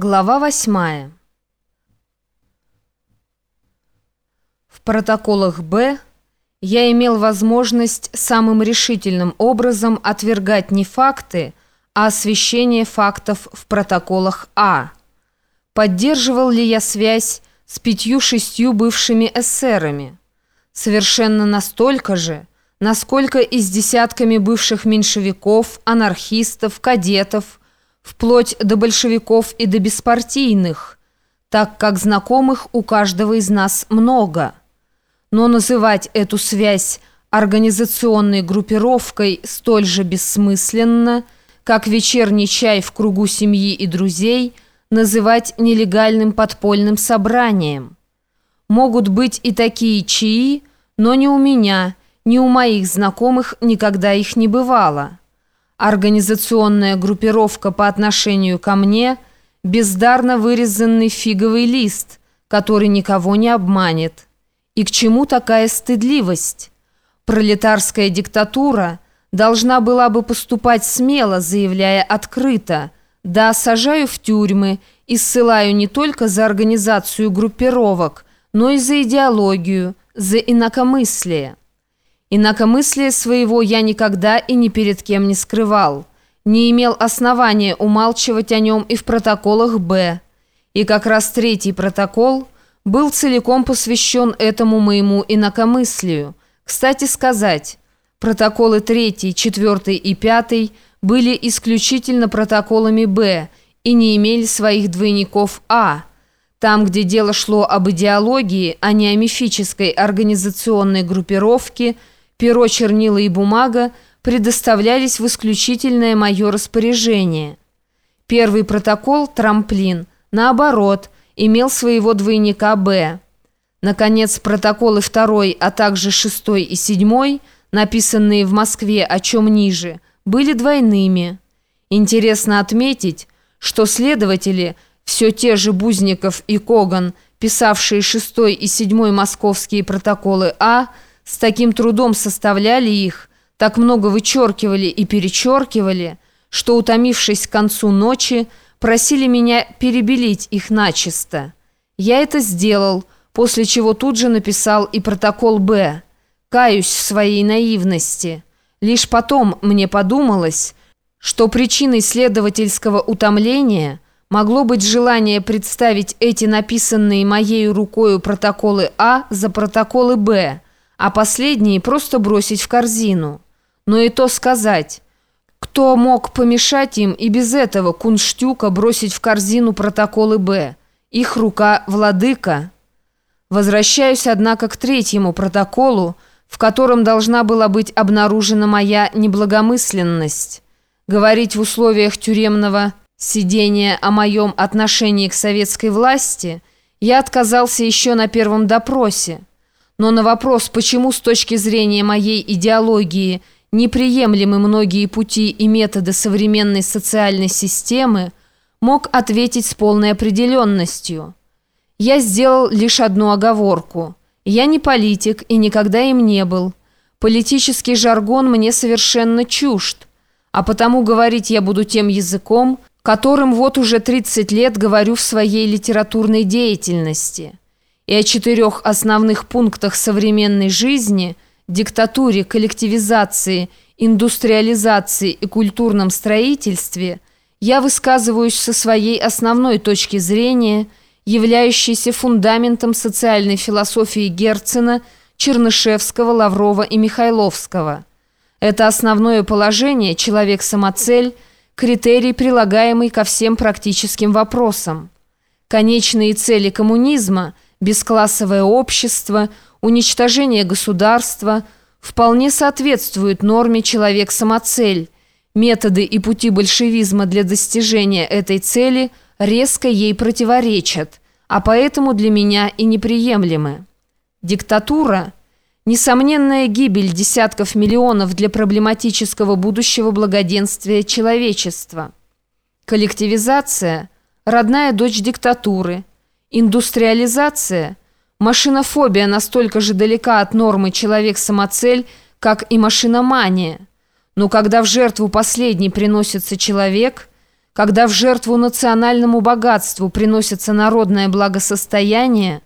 Глава восьмая. В протоколах «Б» я имел возможность самым решительным образом отвергать не факты, а освещение фактов в протоколах «А». Поддерживал ли я связь с пятью-шестью бывшими эсерами? Совершенно настолько же, насколько и с десятками бывших меньшевиков, анархистов, кадетов, вплоть до большевиков и до беспартийных, так как знакомых у каждого из нас много. Но называть эту связь организационной группировкой столь же бессмысленно, как вечерний чай в кругу семьи и друзей называть нелегальным подпольным собранием. Могут быть и такие чаи, но не у меня, ни у моих знакомых никогда их не бывало. Организационная группировка по отношению ко мне – бездарно вырезанный фиговый лист, который никого не обманет. И к чему такая стыдливость? Пролетарская диктатура должна была бы поступать смело, заявляя открыто «Да, сажаю в тюрьмы и ссылаю не только за организацию группировок, но и за идеологию, за инакомыслие». Инакомыслие своего я никогда и ни перед кем не скрывал, не имел основания умалчивать о нем и в протоколах «Б». И как раз третий протокол был целиком посвящен этому моему инакомыслию. Кстати сказать, протоколы третий, четвертый и пятый были исключительно протоколами «Б» и не имели своих двойников «А». Там, где дело шло об идеологии, а не о мифической организационной группировке – Перо, чернила и бумага предоставлялись в исключительное мое распоряжение. Первый протокол «Трамплин», наоборот, имел своего двойника «Б». Наконец, протоколы второй, а также шестой и седьмой, написанные в Москве о чем ниже, были двойными. Интересно отметить, что следователи, все те же Бузников и Коган, писавшие шестой и седьмой московские протоколы А, с таким трудом составляли их, так много вычеркивали и перечеркивали, что, утомившись к концу ночи, просили меня перебелить их начисто. Я это сделал, после чего тут же написал и протокол «Б». Каюсь в своей наивности. Лишь потом мне подумалось, что причиной следовательского утомления могло быть желание представить эти написанные моей рукою протоколы А за протоколы Б, а последние просто бросить в корзину. Но и то сказать, кто мог помешать им и без этого кунштюка бросить в корзину протоколы «Б». Их рука владыка. Возвращаюсь, однако, к третьему протоколу, в котором должна была быть обнаружена моя неблагомысленность. Говорить в условиях тюремного сидения о моем отношении к советской власти я отказался еще на первом допросе. Но на вопрос, почему с точки зрения моей идеологии неприемлемы многие пути и методы современной социальной системы, мог ответить с полной определенностью. Я сделал лишь одну оговорку. Я не политик и никогда им не был. Политический жаргон мне совершенно чужд, а потому говорить я буду тем языком, которым вот уже 30 лет говорю в своей литературной деятельности и о четырех основных пунктах современной жизни – диктатуре, коллективизации, индустриализации и культурном строительстве – я высказываюсь со своей основной точки зрения, являющейся фундаментом социальной философии Герцена, Чернышевского, Лаврова и Михайловского. Это основное положение «человек-самоцель» – критерий, прилагаемый ко всем практическим вопросам. Конечные цели коммунизма – бесклассовое общество, уничтожение государства вполне соответствуют норме «человек-самоцель». Методы и пути большевизма для достижения этой цели резко ей противоречат, а поэтому для меня и неприемлемы. Диктатура – несомненная гибель десятков миллионов для проблематического будущего благоденствия человечества. Коллективизация – родная дочь диктатуры – Индустриализация, машинофобия настолько же далека от нормы человек-самоцель, как и машиномания. Но когда в жертву последней приносится человек, когда в жертву национальному богатству приносится народное благосостояние,